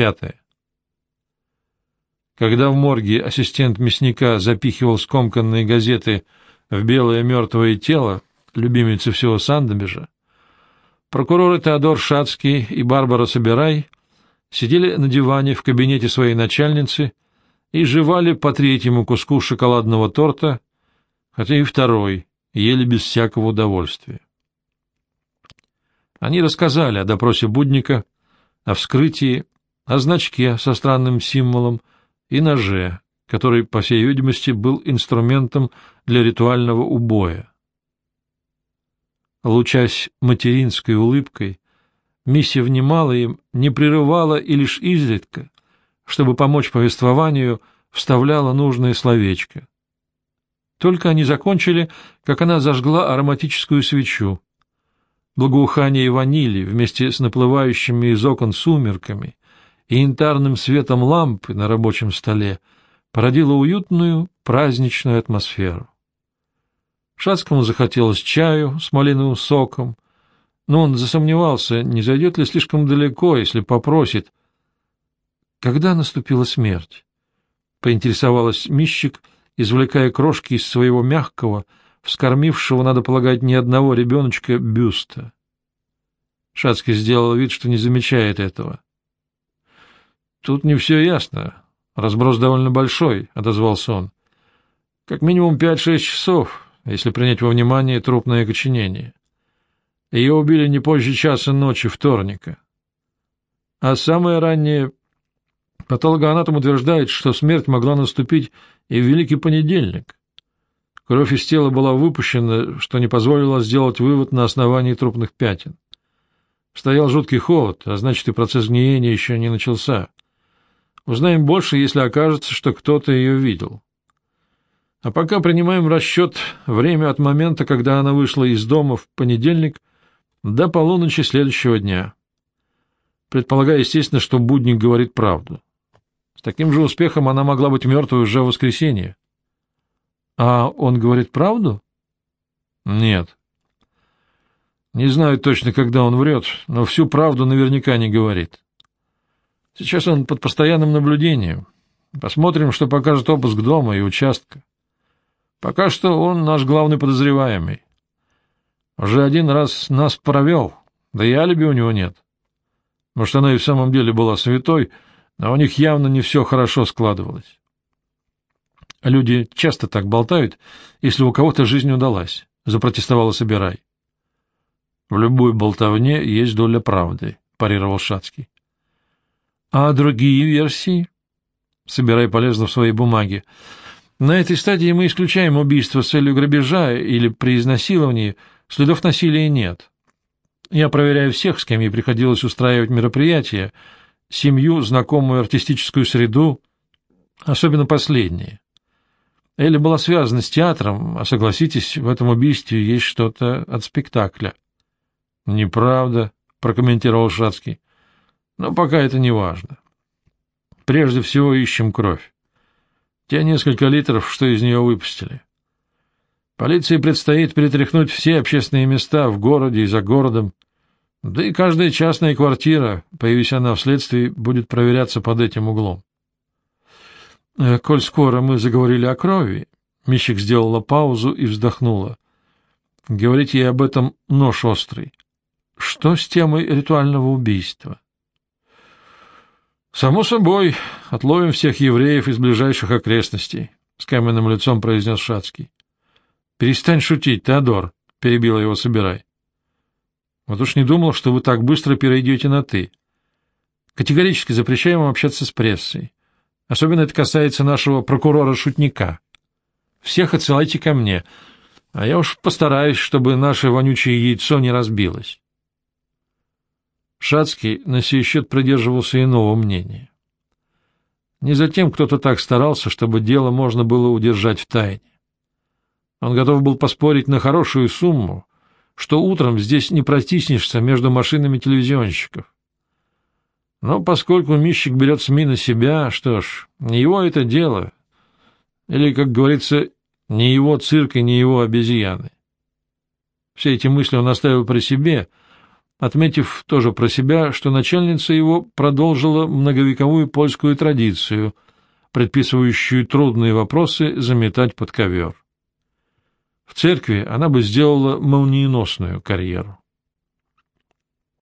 пятое. Когда в морге ассистент мясника запихивал скомканные газеты в белое мертвое тело, любимицы всего Сандомежа, прокуроры Теодор Шацкий и Барбара Собирай сидели на диване в кабинете своей начальницы и жевали по третьему куску шоколадного торта, хотя и второй ели без всякого удовольствия. Они рассказали о допросе Будника, о вскрытии, о значке со странным символом и ноже, который, по всей видимости, был инструментом для ритуального убоя. Лучась материнской улыбкой, Миссия внимала им, не прерывала и лишь изредка, чтобы помочь повествованию, вставляла нужное словечко. Только они закончили, как она зажгла ароматическую свечу. Благоухание ванили вместе с наплывающими из окон сумерками и янтарным светом лампы на рабочем столе породило уютную праздничную атмосферу. Шацкому захотелось чаю с малиновым соком, но он засомневался, не зайдет ли слишком далеко, если попросит. Когда наступила смерть? Поинтересовалась Мищик, извлекая крошки из своего мягкого, вскормившего, надо полагать, ни одного ребеночка бюста. Шацкий сделал вид, что не замечает этого. — Тут не все ясно. Разброс довольно большой, — отозвался он. — Как минимум пять-шесть часов, если принять во внимание трупное окоченение. Ее убили не позже часа ночи вторника. А самое раннее... Патологоанатом утверждает, что смерть могла наступить и в Великий понедельник. Кровь из тела была выпущена, что не позволило сделать вывод на основании трупных пятен. Стоял жуткий холод, а значит и процесс гниения еще не начался. Узнаем больше, если окажется, что кто-то ее видел. А пока принимаем расчет время от момента, когда она вышла из дома в понедельник до полуночи следующего дня. Предполагая, естественно, что Будник говорит правду. С таким же успехом она могла быть мертвой уже в воскресенье. А он говорит правду? Нет. Не знаю точно, когда он врет, но всю правду наверняка не говорит. Сейчас он под постоянным наблюдением. Посмотрим, что покажет обыск дома и участка. Пока что он наш главный подозреваемый. Уже один раз нас провел, да и алиби у него нет. Может, она и в самом деле была святой, но у них явно не все хорошо складывалось. Люди часто так болтают, если у кого-то жизнь удалась, — запротестовала Собирай. — В любой болтовне есть доля правды, — парировал Шацкий. — А другие версии? — Собирай полезно в своей бумаге. — На этой стадии мы исключаем убийство с целью грабежа или при изнасиловании — Следов насилия нет. Я проверяю всех, с кем ей приходилось устраивать мероприятия, семью, знакомую артистическую среду, особенно последние. Элли была связана с театром, а, согласитесь, в этом убийстве есть что-то от спектакля. — Неправда, — прокомментировал Шацкий. — Но пока это не важно. Прежде всего ищем кровь. Те несколько литров, что из нее выпустили. Полиции предстоит перетряхнуть все общественные места в городе и за городом, да и каждая частная квартира, появись она вследствие, будет проверяться под этим углом. Э, коль скоро мы заговорили о крови, Мищик сделала паузу и вздохнула. Говорить ей об этом нож острый. Что с темой ритуального убийства? Само собой, отловим всех евреев из ближайших окрестностей, с каменным лицом произнес Шацкий. Перестань шутить, Теодор, — перебила его Собирай. Вот уж не думал, что вы так быстро перейдете на «ты». Категорически запрещаем общаться с прессой. Особенно это касается нашего прокурора-шутника. Всех отсылайте ко мне, а я уж постараюсь, чтобы наше вонючее яйцо не разбилось. Шацкий на сей счет придерживался иного мнения. Не затем кто-то так старался, чтобы дело можно было удержать в тайне. Он готов был поспорить на хорошую сумму, что утром здесь не протиснешься между машинами телевизионщиков. Но поскольку Мищик берет СМИ на себя, что ж, не его это дело. Или, как говорится, не его цирк и не его обезьяны. Все эти мысли он оставил при себе, отметив тоже про себя, что начальница его продолжила многовековую польскую традицию, предписывающую трудные вопросы заметать под ковер. В церкви она бы сделала молниеносную карьеру.